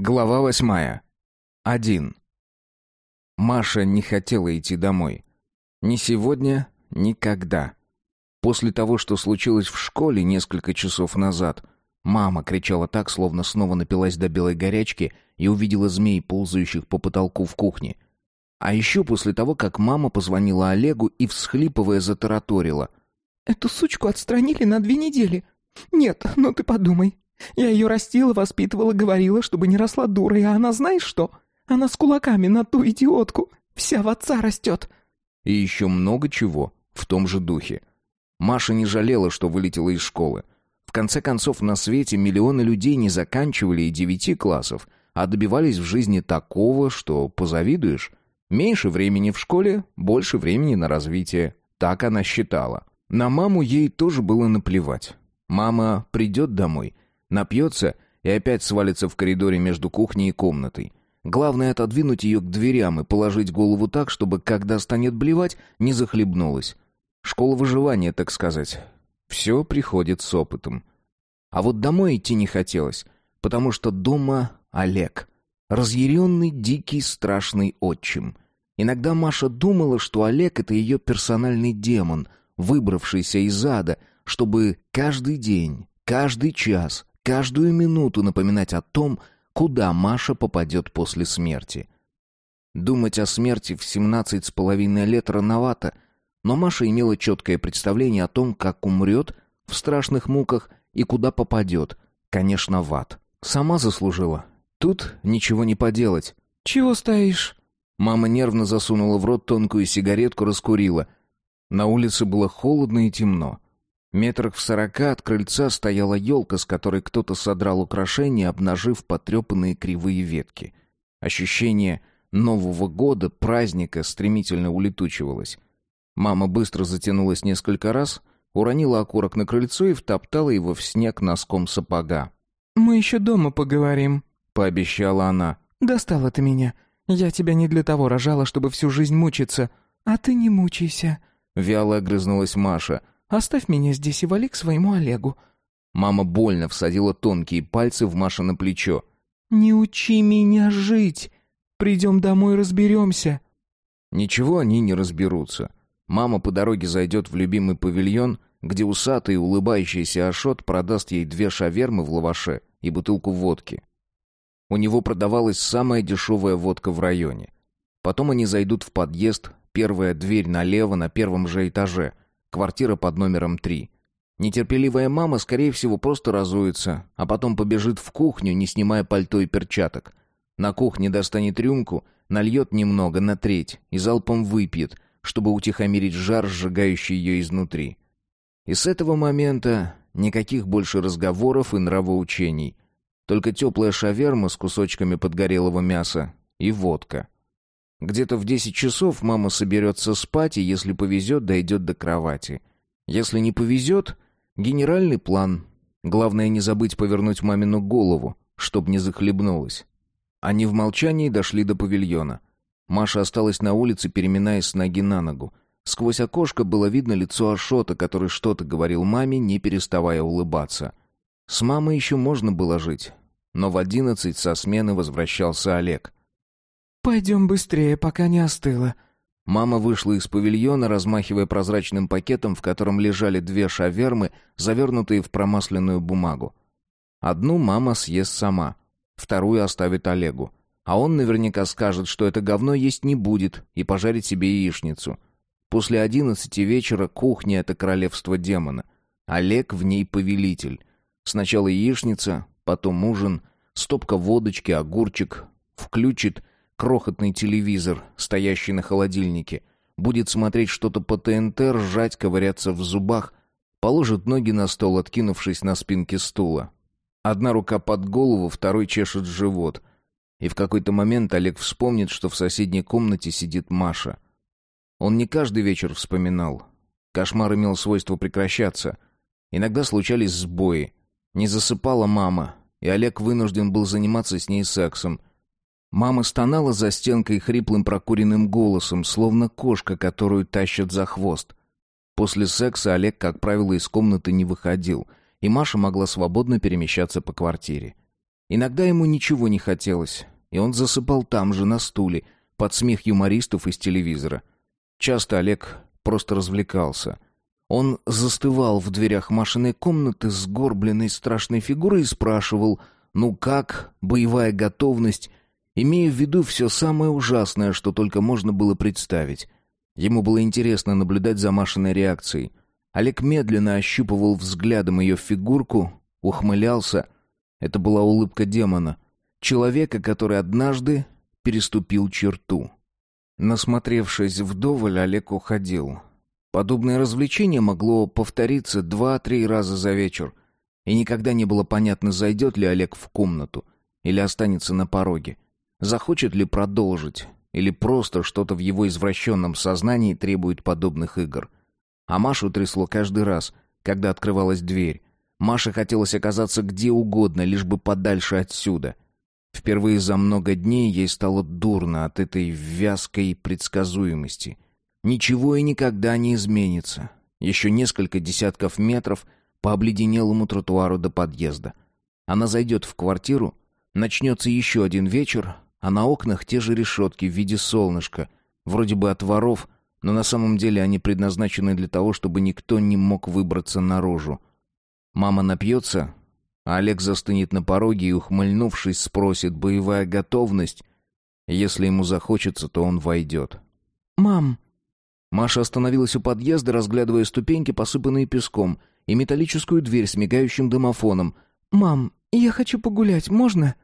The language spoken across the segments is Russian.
Глава восьмая. Один. Маша не хотела идти домой. Ни сегодня, никогда. После того, что случилось в школе несколько часов назад, мама кричала так, словно снова напилась до белой горячки и увидела змей, ползающих по потолку в кухне. А еще после того, как мама позвонила Олегу и, всхлипывая, затараторила. «Эту сучку отстранили на две недели. Нет, ну ты подумай. Я ее растила, воспитывала, говорила, чтобы не росла дурой, а она знаешь что? Она с кулаками на ту идиотку. Вся в отца растет. И еще много чего в том же духе. Маша не жалела, что вылетела из школы. В конце концов, на свете миллионы людей не заканчивали и девяти классов, а добивались в жизни такого, что позавидуешь. Меньше времени в школе, больше времени на развитие. Так она считала. На маму ей тоже было наплевать. Мама придет домой — Напьется и опять свалится в коридоре между кухней и комнатой. Главное отодвинуть ее к дверям и положить голову так, чтобы, когда станет блевать, не захлебнулась. Школа выживания, так сказать. Все приходит с опытом. А вот домой идти не хотелось, потому что дома Олег. Разъяренный, дикий, страшный отчим. Иногда Маша думала, что Олег — это ее персональный демон, выбравшийся из ада, чтобы каждый день, каждый час каждую минуту напоминать о том, куда Маша попадет после смерти. Думать о смерти в семнадцать с половиной лет рановато, но Маша имела четкое представление о том, как умрет в страшных муках и куда попадет. Конечно, в ад. Сама заслужила. Тут ничего не поделать. «Чего стоишь?» Мама нервно засунула в рот тонкую сигаретку, раскурила. На улице было холодно и темно. Метрах в сорока от крыльца стояла елка, с которой кто-то содрал украшения, обнажив потрепанные кривые ветки. Ощущение Нового года, праздника стремительно улетучивалось. Мама быстро затянулась несколько раз, уронила окурок на крыльцо и втоптала его в снег носком сапога. «Мы еще дома поговорим», — пообещала она. «Достала ты меня. Я тебя не для того рожала, чтобы всю жизнь мучиться. А ты не мучайся», — вяло огрызнулась Маша — Оставь меня здесь и вали к своему Олегу». Мама больно всадила тонкие пальцы в Маша на плечо. «Не учи меня жить. Придем домой, разберемся». Ничего они не разберутся. Мама по дороге зайдет в любимый павильон, где усатый улыбающийся Ашот продаст ей две шавермы в лаваше и бутылку водки. У него продавалась самая дешевая водка в районе. Потом они зайдут в подъезд, первая дверь налево на первом же этаже — Квартира под номером три. Нетерпеливая мама, скорее всего, просто разуется, а потом побежит в кухню, не снимая пальто и перчаток. На кухне достанет рюмку, нальет немного на треть и залпом выпьет, чтобы утихомирить жар, сжигающий ее изнутри. И с этого момента никаких больше разговоров и нравоучений. Только теплая шаверма с кусочками подгорелого мяса и водка. Где-то в десять часов мама соберется спать и, если повезет, дойдет до кровати. Если не повезет, генеральный план. Главное не забыть повернуть мамину голову, чтоб не захлебнулась. Они в молчании дошли до павильона. Маша осталась на улице, переминаясь с ноги на ногу. Сквозь окошко было видно лицо Ашота, который что-то говорил маме, не переставая улыбаться. С мамой еще можно было жить. Но в одиннадцать со смены возвращался Олег. «Пойдем быстрее, пока не остыло». Мама вышла из павильона, размахивая прозрачным пакетом, в котором лежали две шавермы, завернутые в промасленную бумагу. Одну мама съест сама, вторую оставит Олегу. А он наверняка скажет, что это говно есть не будет, и пожарит себе яичницу. После одиннадцати вечера кухня — это королевство демона. Олег в ней повелитель. Сначала яичница, потом ужин, стопка водочки, огурчик. Включит крохотный телевизор, стоящий на холодильнике, будет смотреть что-то по ТНТ, ржать, ковыряться в зубах, положит ноги на стол, откинувшись на спинке стула. Одна рука под голову, второй чешет живот. И в какой-то момент Олег вспомнит, что в соседней комнате сидит Маша. Он не каждый вечер вспоминал. Кошмар имел свойство прекращаться. Иногда случались сбои. Не засыпала мама, и Олег вынужден был заниматься с ней сексом — Мама стонала за стенкой хриплым прокуренным голосом, словно кошка, которую тащат за хвост. После секса Олег, как правило, из комнаты не выходил, и Маша могла свободно перемещаться по квартире. Иногда ему ничего не хотелось, и он засыпал там же, на стуле, под смех юмористов из телевизора. Часто Олег просто развлекался. Он застывал в дверях машинной комнаты с горбленной страшной фигурой и спрашивал «Ну как? Боевая готовность?» Имея в виду все самое ужасное, что только можно было представить. Ему было интересно наблюдать за Машиной реакцией. Олег медленно ощупывал взглядом ее фигурку, ухмылялся. Это была улыбка демона, человека, который однажды переступил черту. Насмотревшись вдоволь, Олег уходил. Подобное развлечение могло повториться два-три раза за вечер, и никогда не было понятно, зайдет ли Олег в комнату или останется на пороге. Захочет ли продолжить, или просто что-то в его извращенном сознании требует подобных игр. А Машу трясло каждый раз, когда открывалась дверь. Маше хотелось оказаться где угодно, лишь бы подальше отсюда. Впервые за много дней ей стало дурно от этой вязкой предсказуемости. Ничего и никогда не изменится. Еще несколько десятков метров по обледенелому тротуару до подъезда. Она зайдет в квартиру, начнется еще один вечер, а на окнах те же решетки в виде солнышка, вроде бы от воров, но на самом деле они предназначены для того, чтобы никто не мог выбраться наружу. Мама напьется, а Олег застынет на пороге и, ухмыльнувшись, спросит «боевая готовность?». Если ему захочется, то он войдет. «Мам!» Маша остановилась у подъезда, разглядывая ступеньки, посыпанные песком, и металлическую дверь с мигающим домофоном. «Мам, я хочу погулять, можно?»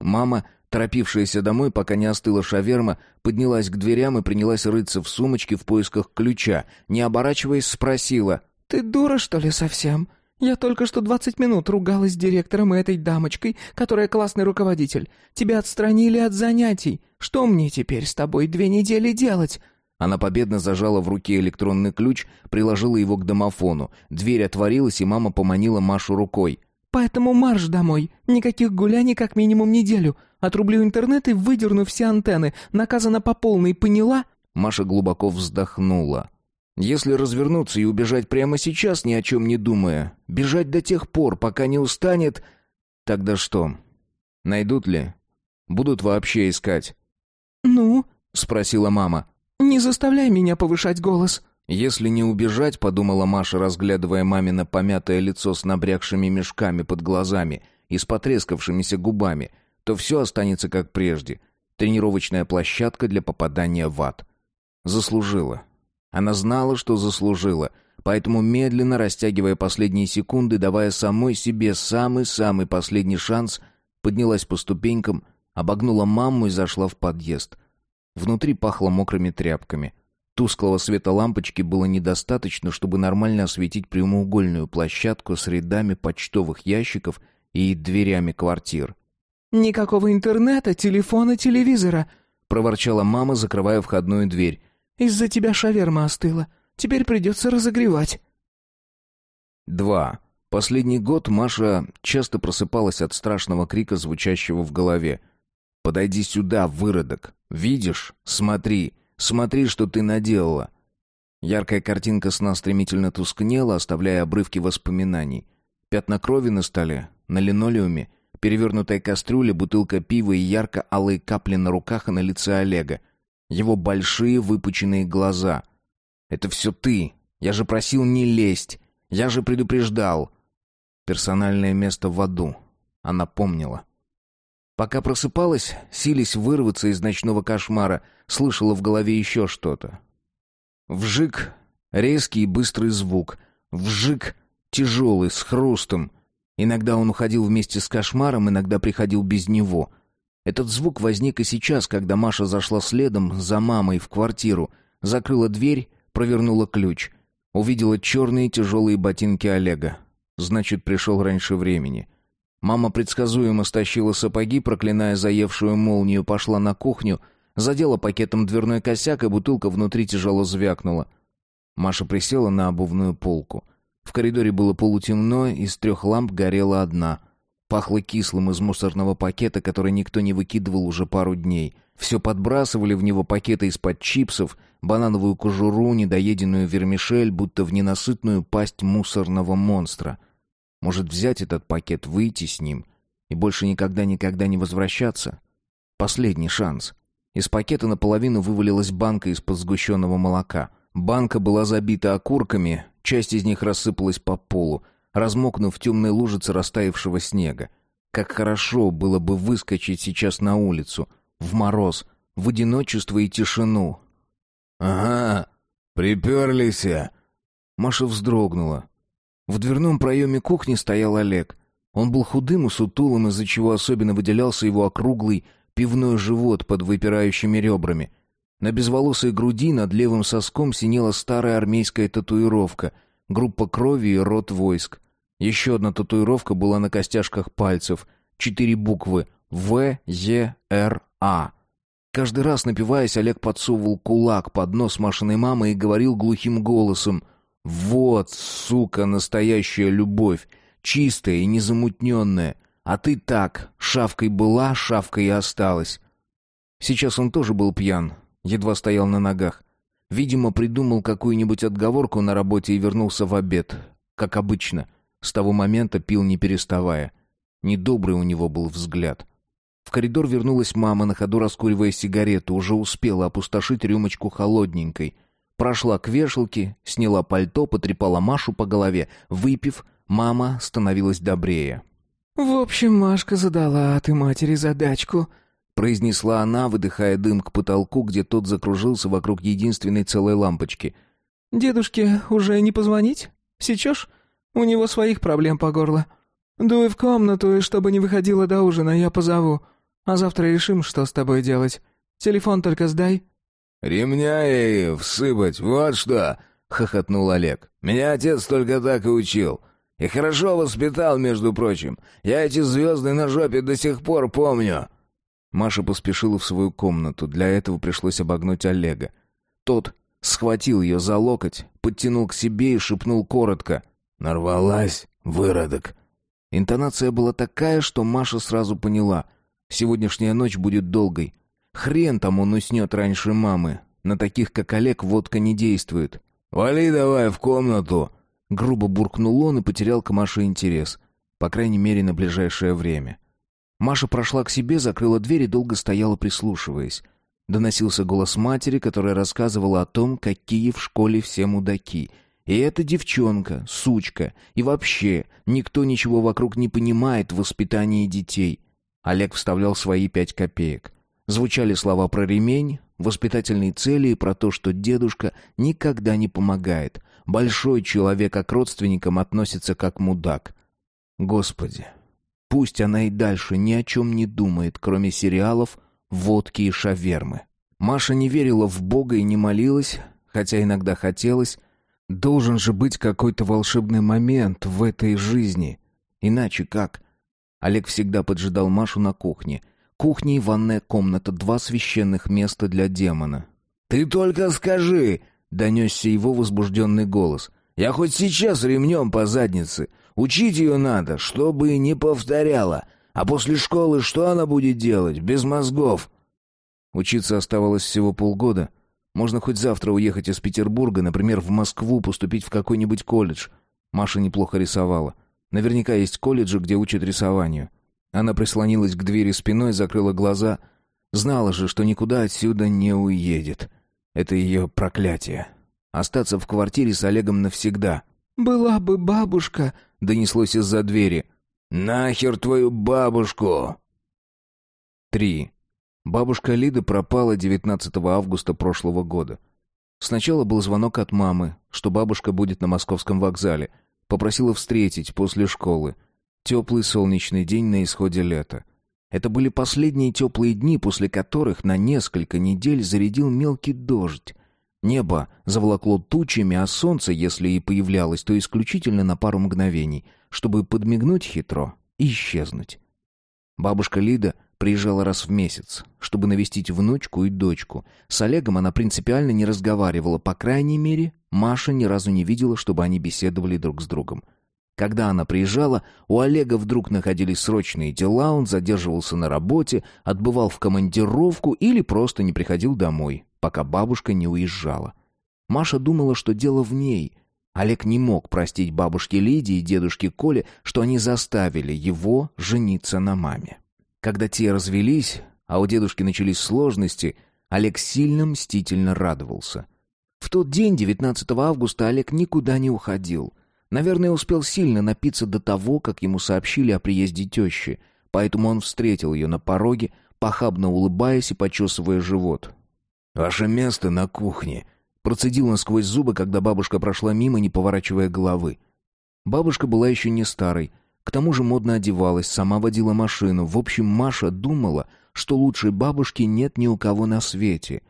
Мама Торопившаяся домой, пока не остыла шаверма, поднялась к дверям и принялась рыться в сумочке в поисках ключа. Не оборачиваясь, спросила. «Ты дура, что ли, совсем? Я только что двадцать минут ругалась с директором и этой дамочкой, которая классный руководитель. Тебя отстранили от занятий. Что мне теперь с тобой две недели делать?» Она победно зажала в руке электронный ключ, приложила его к домофону. Дверь отворилась, и мама поманила Машу рукой. «Поэтому марш домой. Никаких гуляний как минимум неделю. Отрублю интернет и выдерну все антенны. Наказана по полной, поняла?» Маша глубоко вздохнула. «Если развернуться и убежать прямо сейчас, ни о чем не думая, бежать до тех пор, пока не устанет, тогда что? Найдут ли? Будут вообще искать?» «Ну?» — спросила мама. «Не заставляй меня повышать голос». «Если не убежать», — подумала Маша, разглядывая мамино помятое лицо с набрякшими мешками под глазами и с потрескавшимися губами, то все останется как прежде. Тренировочная площадка для попадания в ад. Заслужила. Она знала, что заслужила, поэтому медленно растягивая последние секунды, давая самой себе самый-самый последний шанс, поднялась по ступенькам, обогнула маму и зашла в подъезд. Внутри пахло мокрыми тряпками. Тусклого света лампочки было недостаточно, чтобы нормально осветить прямоугольную площадку с рядами почтовых ящиков и дверями квартир. «Никакого интернета, телефона, телевизора», — проворчала мама, закрывая входную дверь. «Из-за тебя шаверма остыла. Теперь придется разогревать». Два. Последний год Маша часто просыпалась от страшного крика, звучащего в голове. «Подойди сюда, выродок! Видишь? Смотри! Смотри, что ты наделала!» Яркая картинка сна стремительно тускнела, оставляя обрывки воспоминаний. Пятна крови на столе, на линолеуме — Перевернутая кастрюля, бутылка пива и ярко-алые капли на руках и на лице Олега. Его большие выпученные глаза. «Это все ты. Я же просил не лезть. Я же предупреждал». Персональное место в аду. Она помнила. Пока просыпалась, сились вырваться из ночного кошмара, слышала в голове еще что-то. Вжик, резкий и быстрый звук. Вжик, тяжелый, с хрустом. Иногда он уходил вместе с кошмаром, иногда приходил без него. Этот звук возник и сейчас, когда Маша зашла следом за мамой в квартиру, закрыла дверь, провернула ключ. Увидела черные тяжелые ботинки Олега. Значит, пришел раньше времени. Мама предсказуемо стащила сапоги, проклиная заевшую молнию, пошла на кухню, задела пакетом дверной косяк, и бутылка внутри тяжело звякнула. Маша присела на обувную полку. В коридоре было полутемно, из трех ламп горела одна. Пахло кислым из мусорного пакета, который никто не выкидывал уже пару дней. Все подбрасывали в него пакеты из-под чипсов, банановую кожуру, недоеденную вермишель, будто в ненасытную пасть мусорного монстра. Может взять этот пакет, выйти с ним? и больше никогда-никогда не возвращаться. Последний шанс. Из пакета наполовину вывалилась банка из-под сгущенного молока. Банка была забита окурками, часть из них рассыпалась по полу, размокнув в темной лужице растаявшего снега. Как хорошо было бы выскочить сейчас на улицу, в мороз, в одиночество и тишину. «Ага, приперлись!» Маша вздрогнула. В дверном проеме кухни стоял Олег. Он был худым и сутулым, из-за чего особенно выделялся его округлый пивной живот под выпирающими ребрами. На безволосой груди над левым соском синела старая армейская татуировка, группа крови и род войск. Еще одна татуировка была на костяшках пальцев, четыре буквы В, Е, Р, А. Каждый раз, напиваясь, Олег подсовывал кулак под нос Машиной мамы и говорил глухим голосом «Вот, сука, настоящая любовь, чистая и незамутненная, а ты так, шавкой была, шавкой и осталась». Сейчас он тоже был пьян, едва стоял на ногах. Видимо, придумал какую-нибудь отговорку на работе и вернулся в обед. Как обычно, с того момента пил не переставая. Недобрый у него был взгляд. В коридор вернулась мама, на ходу раскуривая сигарету, уже успела опустошить рюмочку холодненькой. Прошла к вешалке, сняла пальто, потрепала Машу по голове. Выпив, мама становилась добрее. «В общем, Машка задала ты матери задачку», — произнесла она, выдыхая дым к потолку, где тот закружился вокруг единственной целой лампочки. «Дедушке уже не позвонить? Сечешь? У него своих проблем по горло. Дуй в комнату, и чтобы не выходила до ужина, я позову. А завтра решим, что с тобой делать. Телефон только сдай». «Ремня ей всыпать, вот что!» — хохотнул Олег. «Меня отец только так и учил. И хорошо воспитал, между прочим. Я эти звезды на жопе до сих пор помню». Маша поспешила в свою комнату. Для этого пришлось обогнуть Олега. Тот схватил ее за локоть, подтянул к себе и шепнул коротко. «Нарвалась, выродок». Интонация была такая, что Маша сразу поняла. Сегодняшняя ночь будет долгой. Хрен там он уснет раньше мамы. На таких, как Олег, водка не действует. «Вали давай в комнату!» Грубо буркнул он и потерял к Маше интерес. По крайней мере, на ближайшее время. Маша прошла к себе, закрыла дверь и долго стояла, прислушиваясь. Доносился голос матери, которая рассказывала о том, какие в школе все мудаки. И эта девчонка, сучка, и вообще никто ничего вокруг не понимает в воспитании детей. Олег вставлял свои пять копеек. Звучали слова про ремень, воспитательные цели и про то, что дедушка никогда не помогает. Большой человек а к родственникам относится как мудак. Господи, пусть она и дальше ни о чем не думает, кроме сериалов, водки и шавермы. Маша не верила в Бога и не молилась, хотя иногда хотелось. Должен же быть какой-то волшебный момент в этой жизни. Иначе как? Олег всегда поджидал Машу на кухне. Кухня и ванная комната — два священных места для демона. «Ты только скажи!» — донесся его возбужденный голос. «Я хоть сейчас ремнем по заднице. Учить ее надо, чтобы не повторяла. А после школы что она будет делать, без мозгов?» Учиться оставалось всего полгода. Можно хоть завтра уехать из Петербурга, например, в Москву, поступить в какой-нибудь колледж. Маша неплохо рисовала. Наверняка есть колледжи, где учат рисованию. Она прислонилась к двери спиной, закрыла глаза. Знала же, что никуда отсюда не уедет. Это ее проклятие. Остаться в квартире с Олегом навсегда. «Была бы бабушка», — донеслось из-за двери. «Нахер твою бабушку!» Три. Бабушка Лида пропала 19 августа прошлого года. Сначала был звонок от мамы, что бабушка будет на московском вокзале. Попросила встретить после школы. Теплый солнечный день на исходе лета. Это были последние теплые дни, после которых на несколько недель зарядил мелкий дождь. Небо заволокло тучами, а солнце, если и появлялось, то исключительно на пару мгновений, чтобы подмигнуть хитро и исчезнуть. Бабушка Лида приезжала раз в месяц, чтобы навестить внучку и дочку. С Олегом она принципиально не разговаривала, по крайней мере, Маша ни разу не видела, чтобы они беседовали друг с другом. Когда она приезжала, у Олега вдруг находились срочные дела, он задерживался на работе, отбывал в командировку или просто не приходил домой, пока бабушка не уезжала. Маша думала, что дело в ней, Олег не мог простить бабушке Лидии и дедушке Коле, что они заставили его жениться на маме. Когда те развелись, а у дедушки начались сложности, Олег сильно мстительно радовался. В тот день, 19 августа, Олег никуда не уходил. Наверное, успел сильно напиться до того, как ему сообщили о приезде тещи, поэтому он встретил ее на пороге, похабно улыбаясь и почесывая живот. «Ваше место на кухне», — процедил он сквозь зубы, когда бабушка прошла мимо, не поворачивая головы. Бабушка была еще не старой, к тому же модно одевалась, сама водила машину. В общем, Маша думала, что лучшей бабушки нет ни у кого на свете.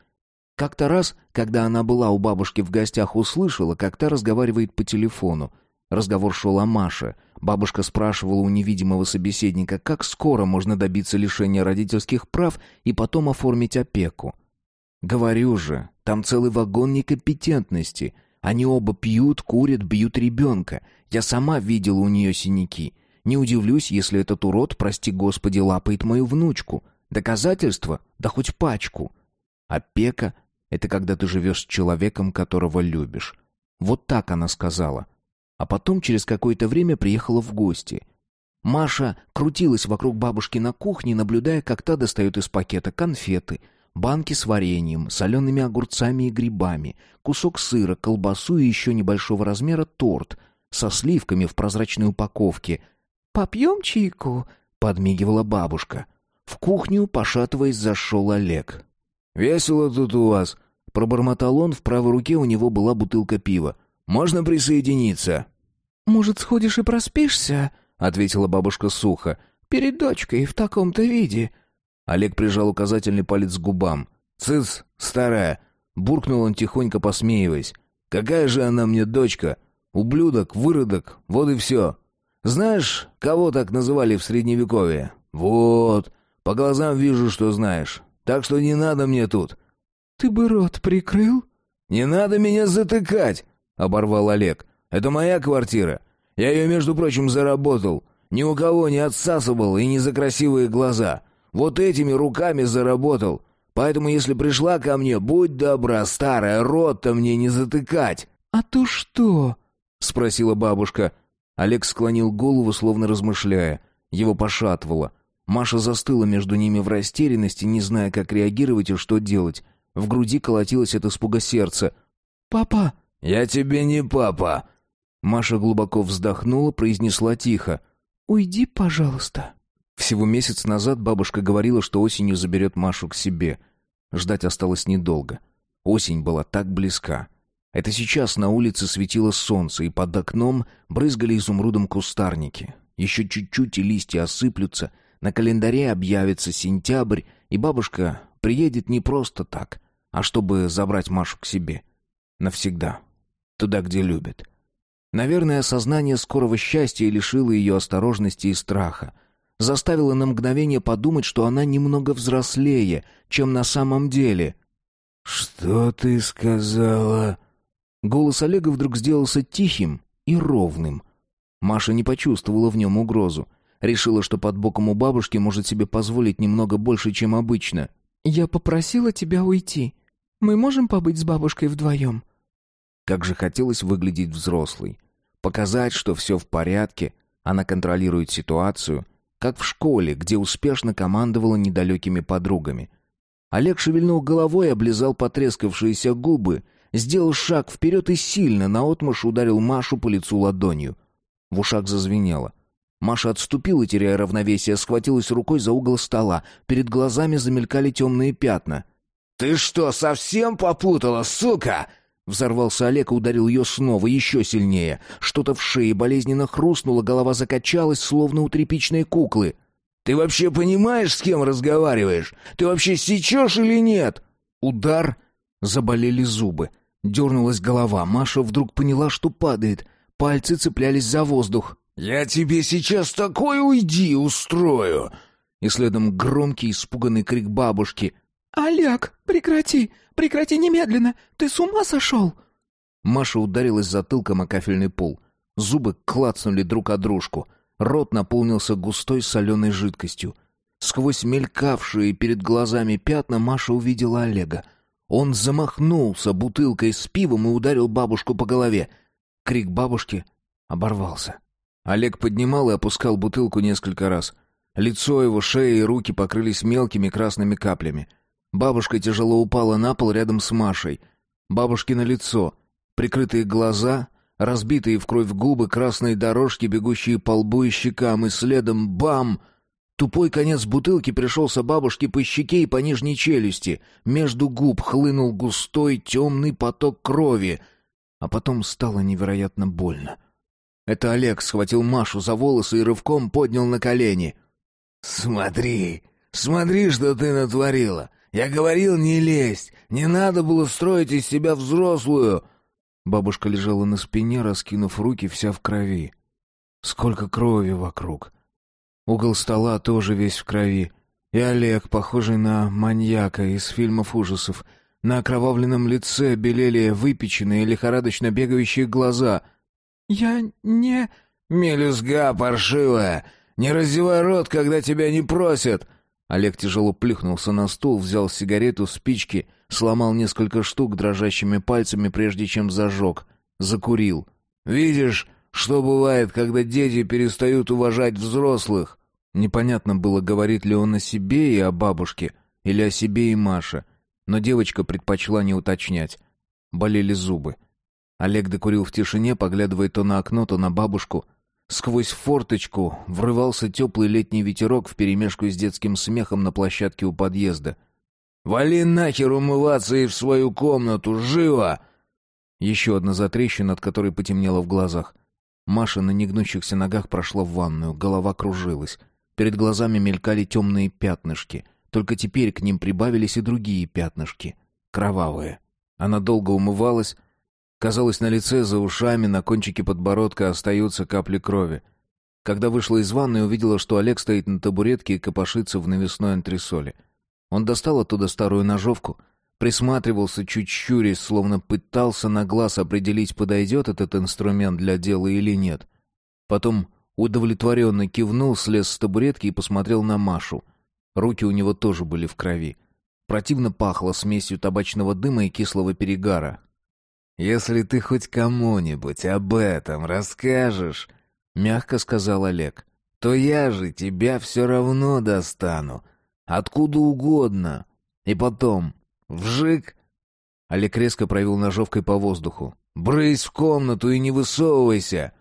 Как-то раз, когда она была у бабушки в гостях, услышала, как та разговаривает по телефону. Разговор шел о Маше. Бабушка спрашивала у невидимого собеседника, как скоро можно добиться лишения родительских прав и потом оформить опеку. «Говорю же, там целый вагон некомпетентности. Они оба пьют, курят, бьют ребенка. Я сама видела у нее синяки. Не удивлюсь, если этот урод, прости господи, лапает мою внучку. Доказательства? Да хоть пачку. Опека — это когда ты живешь с человеком, которого любишь. Вот так она сказала. А потом через какое-то время приехала в гости. Маша крутилась вокруг бабушки на кухне, наблюдая, как та достает из пакета конфеты, банки с вареньем, солеными огурцами и грибами, кусок сыра, колбасу и еще небольшого размера торт со сливками в прозрачной упаковке. «Попьем чайку?» — подмигивала бабушка. В кухню, пошатываясь, зашел Олег. «Весело тут у вас», — пробормотал он, в правой руке у него была бутылка пива. «Можно присоединиться?» «Может, сходишь и проспишься?» — ответила бабушка сухо. «Перед дочкой в таком-то виде». Олег прижал указательный палец к губам. «Цыц, старая!» — буркнул он тихонько, посмеиваясь. «Какая же она мне дочка? Ублюдок, выродок, вот и все. Знаешь, кого так называли в Средневековье? Вот, по глазам вижу, что знаешь. Так что не надо мне тут». «Ты бы рот прикрыл?» «Не надо меня затыкать!» — оборвал Олег. «Это моя квартира. Я ее, между прочим, заработал. Ни у кого не отсасывал и не за красивые глаза. Вот этими руками заработал. Поэтому, если пришла ко мне, будь добра, старая, рот-то мне не затыкать». «А то что?» — спросила бабушка. Олег склонил голову, словно размышляя. Его пошатывало. Маша застыла между ними в растерянности, не зная, как реагировать и что делать. В груди колотилось от испуга сердце. «Папа!» «Я тебе не папа!» Маша глубоко вздохнула, произнесла тихо. «Уйди, пожалуйста». Всего месяц назад бабушка говорила, что осенью заберет Машу к себе. Ждать осталось недолго. Осень была так близка. Это сейчас на улице светило солнце, и под окном брызгали изумрудом кустарники. Еще чуть-чуть, и листья осыплются. На календаре объявится сентябрь, и бабушка приедет не просто так, а чтобы забрать Машу к себе. Навсегда. Туда, где любит. Наверное, осознание скорого счастья лишило ее осторожности и страха. Заставило на мгновение подумать, что она немного взрослее, чем на самом деле. «Что ты сказала?» Голос Олега вдруг сделался тихим и ровным. Маша не почувствовала в нем угрозу. Решила, что под боком у бабушки может себе позволить немного больше, чем обычно. «Я попросила тебя уйти. Мы можем побыть с бабушкой вдвоем?» Как же хотелось выглядеть взрослой. Показать, что все в порядке, она контролирует ситуацию, как в школе, где успешно командовала недалекими подругами. Олег шевельнул головой облизал потрескавшиеся губы, сделал шаг вперед и сильно наотмашь ударил Машу по лицу ладонью. В ушах зазвенело. Маша отступила, теряя равновесие, схватилась рукой за угол стола. Перед глазами замелькали темные пятна. «Ты что, совсем попутала, сука?» Взорвался Олег и ударил ее снова, еще сильнее. Что-то в шее болезненно хрустнуло, голова закачалась, словно у тряпичной куклы. «Ты вообще понимаешь, с кем разговариваешь? Ты вообще сечешь или нет?» Удар. Заболели зубы. Дернулась голова. Маша вдруг поняла, что падает. Пальцы цеплялись за воздух. «Я тебе сейчас такой уйди устрою!» И следом громкий испуганный крик бабушки. «Олег, прекрати! Прекрати немедленно! Ты с ума сошел?» Маша ударилась затылком о кафельный пол. Зубы клацнули друг о дружку. Рот наполнился густой соленой жидкостью. Сквозь мелькавшие перед глазами пятна Маша увидела Олега. Он замахнулся бутылкой с пивом и ударил бабушку по голове. Крик бабушки оборвался. Олег поднимал и опускал бутылку несколько раз. Лицо его, шея и руки покрылись мелкими красными каплями. Бабушка тяжело упала на пол рядом с Машей. Бабушкино лицо, прикрытые глаза, разбитые в кровь губы, красные дорожки, бегущие по лбу и щекам, и следом бам! Тупой конец бутылки пришелся бабушке по щеке и по нижней челюсти. Между губ хлынул густой темный поток крови, а потом стало невероятно больно. Это Олег схватил Машу за волосы и рывком поднял на колени. «Смотри, смотри, что ты натворила! Я говорил, не лезь! Не надо было строить из себя взрослую!» Бабушка лежала на спине, раскинув руки, вся в крови. Сколько крови вокруг! Угол стола тоже весь в крови. И Олег, похожий на маньяка из фильмов ужасов. На окровавленном лице белели выпеченные, лихорадочно бегающие глаза. «Я не...» «Мелюзга паршивая! Не раздевай рот, когда тебя не просят!» Олег тяжело плюхнулся на стул, взял сигарету, спички, сломал несколько штук дрожащими пальцами, прежде чем зажег. Закурил. «Видишь, что бывает, когда дети перестают уважать взрослых?» Непонятно было, говорит ли он о себе и о бабушке, или о себе и Маше, но девочка предпочла не уточнять. Болели зубы. Олег докурил в тишине, поглядывая то на окно, то на бабушку. Сквозь форточку врывался теплый летний ветерок вперемешку с детским смехом на площадке у подъезда. «Вали нахер умываться и в свою комнату! Живо!» Еще одна затрещина, от которой потемнело в глазах. Маша на негнущихся ногах прошла в ванную, голова кружилась. Перед глазами мелькали темные пятнышки. Только теперь к ним прибавились и другие пятнышки. Кровавые. Она долго умывалась. Казалось, на лице, за ушами, на кончике подбородка остаются капли крови. Когда вышла из ванной, увидела, что Олег стоит на табуретке и копошится в навесной антресоле. Он достал оттуда старую ножовку, присматривался чуть щурясь, словно пытался на глаз определить, подойдет этот инструмент для дела или нет. Потом Удовлетворенно кивнул, слез с табуретки и посмотрел на Машу. Руки у него тоже были в крови. Противно пахло смесью табачного дыма и кислого перегара. «Если ты хоть кому-нибудь об этом расскажешь», — мягко сказал Олег, — «то я же тебя все равно достану. Откуда угодно. И потом, вжик...» Олег резко провел ножовкой по воздуху. «Брысь в комнату и не высовывайся.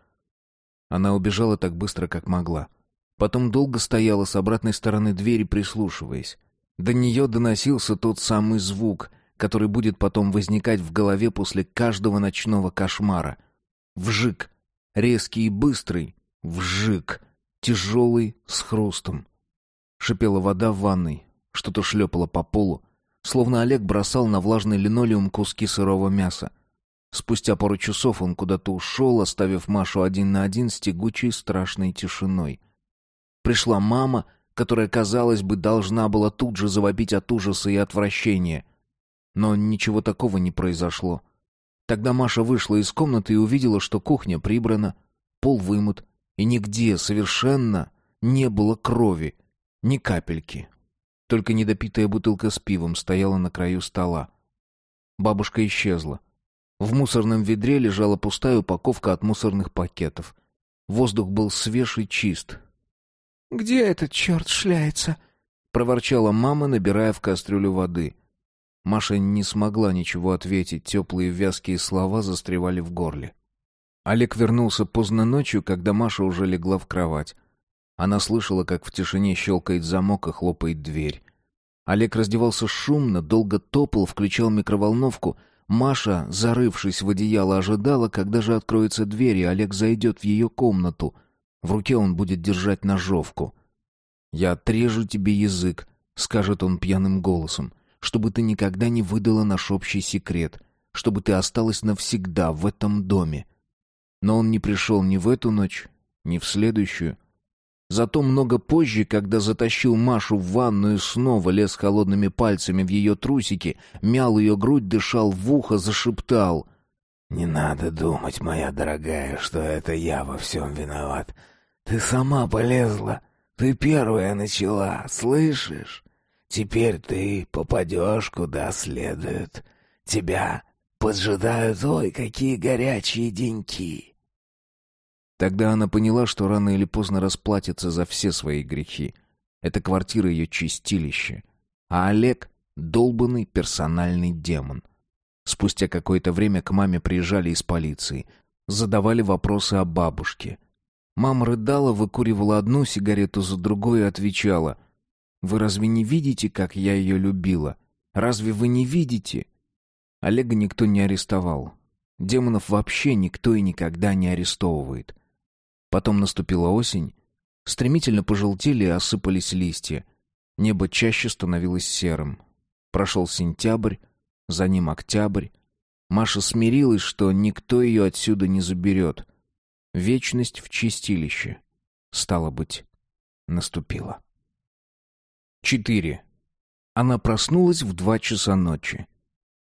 Она убежала так быстро, как могла. Потом долго стояла с обратной стороны двери, прислушиваясь. До нее доносился тот самый звук, который будет потом возникать в голове после каждого ночного кошмара. Вжик. Резкий и быстрый. Вжик. Тяжелый, с хрустом. Шипела вода в ванной. Что-то шлепало по полу. Словно Олег бросал на влажный линолеум куски сырого мяса. Спустя пару часов он куда-то ушел, оставив Машу один на один с тягучей страшной тишиной. Пришла мама, которая, казалось бы, должна была тут же завопить от ужаса и отвращения. Но ничего такого не произошло. Тогда Маша вышла из комнаты и увидела, что кухня прибрана, пол вымыт, и нигде совершенно не было крови, ни капельки. Только недопитая бутылка с пивом стояла на краю стола. Бабушка исчезла. В мусорном ведре лежала пустая упаковка от мусорных пакетов. Воздух был свеж и чист. «Где этот черт шляется?» — проворчала мама, набирая в кастрюлю воды. Маша не смогла ничего ответить, теплые вязкие слова застревали в горле. Олег вернулся поздно ночью, когда Маша уже легла в кровать. Она слышала, как в тишине щелкает замок и хлопает дверь. Олег раздевался шумно, долго топал, включал микроволновку — Маша, зарывшись в одеяло, ожидала, когда же откроется дверь, и Олег зайдет в ее комнату. В руке он будет держать ножовку. «Я отрежу тебе язык», — скажет он пьяным голосом, «чтобы ты никогда не выдала наш общий секрет, чтобы ты осталась навсегда в этом доме». Но он не пришел ни в эту ночь, ни в следующую, Зато много позже, когда затащил Машу в ванную, снова лез холодными пальцами в ее трусики, мял ее грудь, дышал в ухо, зашептал. «Не надо думать, моя дорогая, что это я во всем виноват. Ты сама полезла, ты первая начала, слышишь? Теперь ты попадешь куда следует. Тебя поджидают, ой, какие горячие деньки. Тогда она поняла, что рано или поздно расплатится за все свои грехи. Эта квартира ее чистилище. А Олег — долбанный персональный демон. Спустя какое-то время к маме приезжали из полиции. Задавали вопросы о бабушке. Мама рыдала, выкуривала одну сигарету за другой и отвечала. «Вы разве не видите, как я ее любила? Разве вы не видите?» Олега никто не арестовал. Демонов вообще никто и никогда не арестовывает. Потом наступила осень. Стремительно пожелтели и осыпались листья. Небо чаще становилось серым. Прошел сентябрь, за ним октябрь. Маша смирилась, что никто ее отсюда не заберет. Вечность в чистилище. Стало быть, наступила. Четыре. Она проснулась в два часа ночи.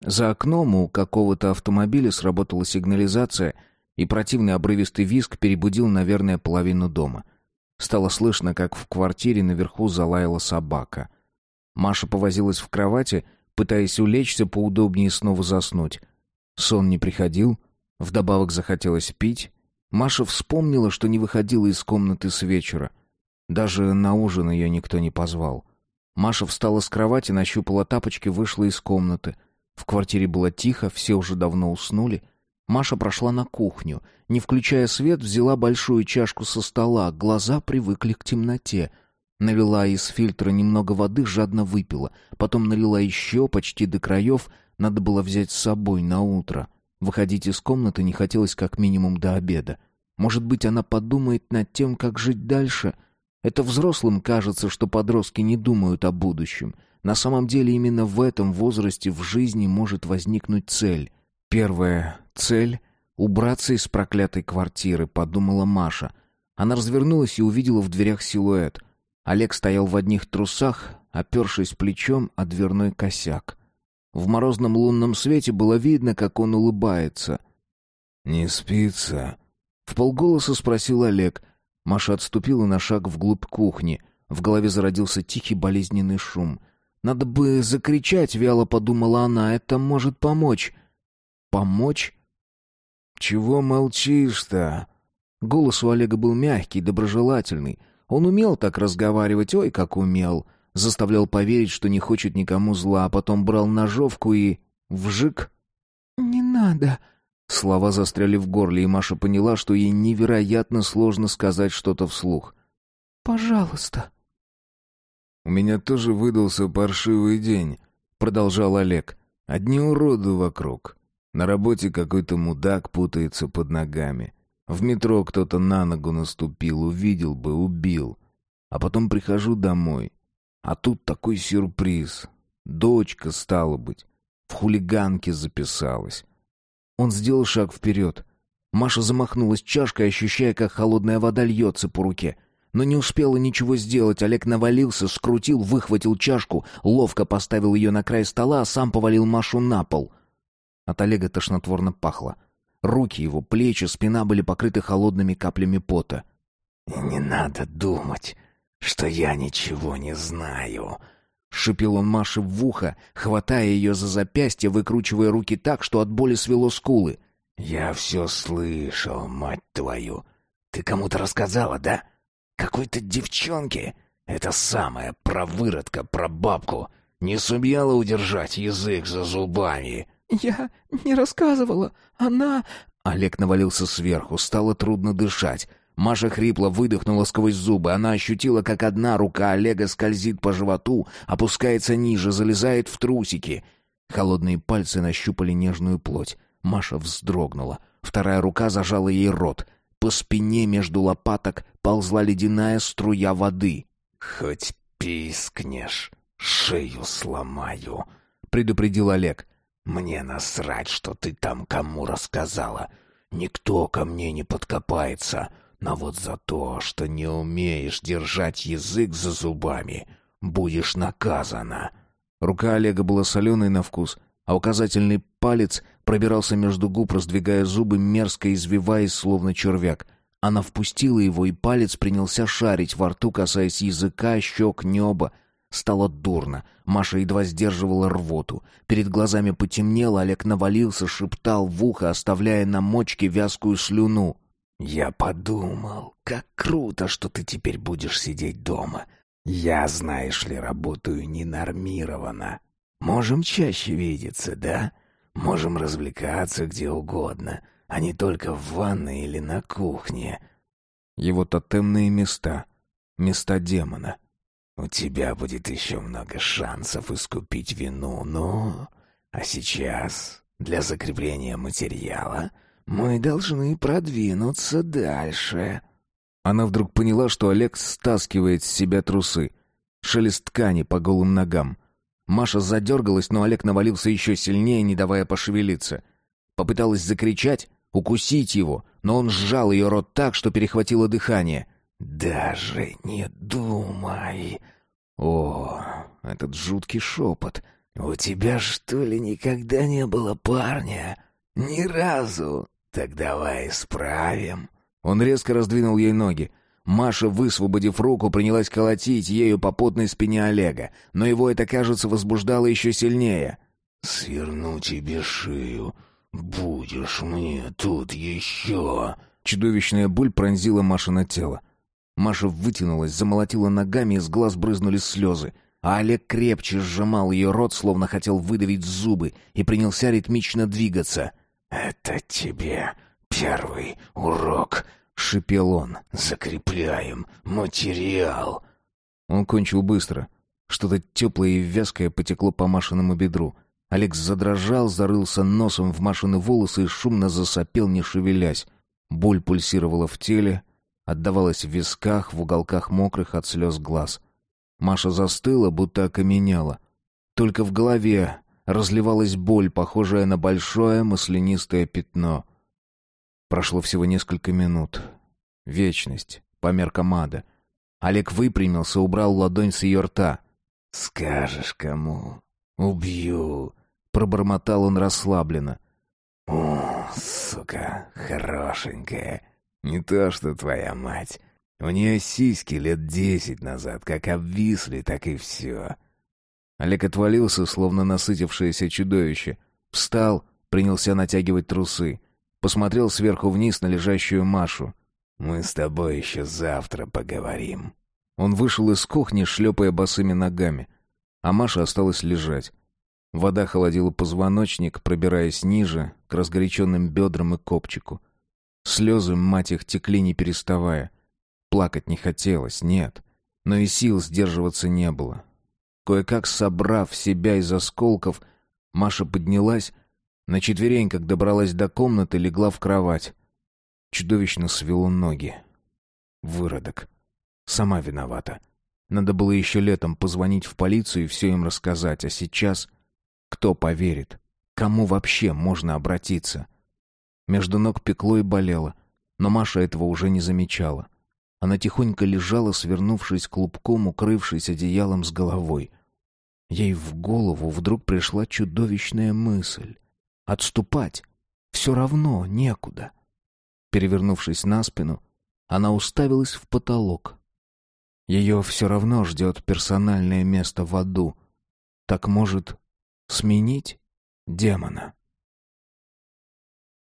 За окном у какого-то автомобиля сработала сигнализация — и противный обрывистый визг перебудил, наверное, половину дома. Стало слышно, как в квартире наверху залаяла собака. Маша повозилась в кровати, пытаясь улечься поудобнее и снова заснуть. Сон не приходил, вдобавок захотелось пить. Маша вспомнила, что не выходила из комнаты с вечера. Даже на ужин ее никто не позвал. Маша встала с кровати, нащупала тапочки, вышла из комнаты. В квартире было тихо, все уже давно уснули — Маша прошла на кухню. Не включая свет, взяла большую чашку со стола. Глаза привыкли к темноте. Налила из фильтра немного воды, жадно выпила. Потом налила еще, почти до краев. Надо было взять с собой на утро. Выходить из комнаты не хотелось как минимум до обеда. Может быть, она подумает над тем, как жить дальше. Это взрослым кажется, что подростки не думают о будущем. На самом деле именно в этом возрасте в жизни может возникнуть цель. Первая цель — убраться из проклятой квартиры, подумала Маша. Она развернулась и увидела в дверях силуэт. Олег стоял в одних трусах, опершись плечом о дверной косяк. В морозном лунном свете было видно, как он улыбается. «Не спится?» — в полголоса спросил Олег. Маша отступила на шаг вглубь кухни. В голове зародился тихий болезненный шум. «Надо бы закричать», — вяло подумала она, — «это может помочь». Помочь? Чего молчишь-то? Голос у Олега был мягкий, доброжелательный. Он умел так разговаривать, ой, как умел. Заставлял поверить, что не хочет никому зла, а потом брал ножовку и... Вжик. «Не надо». Слова застряли в горле, и Маша поняла, что ей невероятно сложно сказать что-то вслух. «Пожалуйста». «У меня тоже выдался паршивый день», — продолжал Олег. «Одни уроды вокруг. На работе какой-то мудак путается под ногами. В метро кто-то на ногу наступил, увидел бы, убил. А потом прихожу домой. А тут такой сюрприз. Дочка, стала быть, в хулиганке записалась. Он сделал шаг вперед. Маша замахнулась чашкой, ощущая, как холодная вода льется по руке. Но не успела ничего сделать. Олег навалился, скрутил, выхватил чашку, ловко поставил ее на край стола, а сам повалил Машу на пол. От Олега тошнотворно пахло. Руки его, плечи, спина были покрыты холодными каплями пота. «Не надо думать, что я ничего не знаю», — шипел он Маше в ухо, хватая ее за запястье, выкручивая руки так, что от боли свело скулы. «Я все слышал, мать твою. Ты кому-то рассказала, да? Какой-то девчонке? Это самая про выродка, про бабку. Не сумела удержать язык за зубами». «Я не рассказывала. Она...» Олег навалился сверху, стало трудно дышать. Маша хрипло выдохнула сквозь зубы. Она ощутила, как одна рука Олега скользит по животу, опускается ниже, залезает в трусики. Холодные пальцы нащупали нежную плоть. Маша вздрогнула. Вторая рука зажала ей рот. По спине между лопаток ползла ледяная струя воды. «Хоть пискнешь, шею сломаю», — предупредил Олег. Мне насрать, что ты там кому рассказала. Никто ко мне не подкопается. Но вот за то, что не умеешь держать язык за зубами, будешь наказана». Рука Олега была соленой на вкус, а указательный палец пробирался между губ, раздвигая зубы, мерзко извиваясь, словно червяк. Она впустила его, и палец принялся шарить во рту, касаясь языка, щек, неба. Стало дурно. Маша едва сдерживала рвоту. Перед глазами потемнело, Олег навалился, шептал в ухо, оставляя на мочке вязкую слюну. «Я подумал, как круто, что ты теперь будешь сидеть дома. Я, знаешь ли, работаю ненормированно. Можем чаще видеться, да? Можем развлекаться где угодно, а не только в ванной или на кухне». Его тотемные места. Места демона — у тебя будет еще много шансов искупить вину, ну... А сейчас, для закрепления материала, мы должны продвинуться дальше». Она вдруг поняла, что Олег стаскивает с себя трусы. Шелест ткани по голым ногам. Маша задергалась, но Олег навалился еще сильнее, не давая пошевелиться. Попыталась закричать, укусить его, но он сжал ее рот так, что перехватило дыхание — «Даже не думай!» О, этот жуткий шепот. «У тебя, что ли, никогда не было парня? Ни разу? Так давай исправим!» Он резко раздвинул ей ноги. Маша, высвободив руку, принялась колотить ею по потной спине Олега, но его это, кажется, возбуждало еще сильнее. «Сверну тебе шею. Будешь мне тут еще...» Чудовищная боль пронзила Машино тело. Маша вытянулась, замолотила ногами, из глаз брызнули слезы. А Олег крепче сжимал ее рот, словно хотел выдавить зубы, и принялся ритмично двигаться. «Это тебе первый урок», — шипел он. «Закрепляем материал». Он кончил быстро. Что-то теплое и вязкое потекло по Машиному бедру. Олег задрожал, зарылся носом в Машины волосы и шумно засопел, не шевелясь. Боль пульсировала в теле, отдавалась в висках, в уголках мокрых от слез глаз. Маша застыла, будто окаменела. Только в голове разливалась боль, похожая на большое маслянистое пятно. Прошло всего несколько минут. Вечность, по меркам ада. Олег выпрямился, убрал ладонь с ее рта. «Скажешь кому? Убью!» Пробормотал он расслабленно. «О, сука, хорошенькая!» Не то что твоя мать. У нее сиськи лет десять назад как обвисли, так и все. Олег отвалился, словно насытившееся чудовище. Встал, принялся натягивать трусы. Посмотрел сверху вниз на лежащую Машу. «Мы с тобой еще завтра поговорим». Он вышел из кухни, шлепая босыми ногами. А Маша осталась лежать. Вода холодила позвоночник, пробираясь ниже, к разгоряченным бедрам и копчику. Слезы, мать их, текли не переставая. Плакать не хотелось, нет. Но и сил сдерживаться не было. Кое-как собрав себя из осколков, Маша поднялась, на четвереньках добралась до комнаты, легла в кровать. Чудовищно свело ноги. Выродок. Сама виновата. Надо было еще летом позвонить в полицию и все им рассказать, а сейчас... Кто поверит? Кому вообще можно обратиться? — между ног пекло и болело, но Маша этого уже не замечала. Она тихонько лежала, свернувшись клубком, укрывшись одеялом с головой. Ей в голову вдруг пришла чудовищная мысль. Отступать все равно некуда. Перевернувшись на спину, она уставилась в потолок. Ее все равно ждет персональное место в аду. Так может, сменить демона?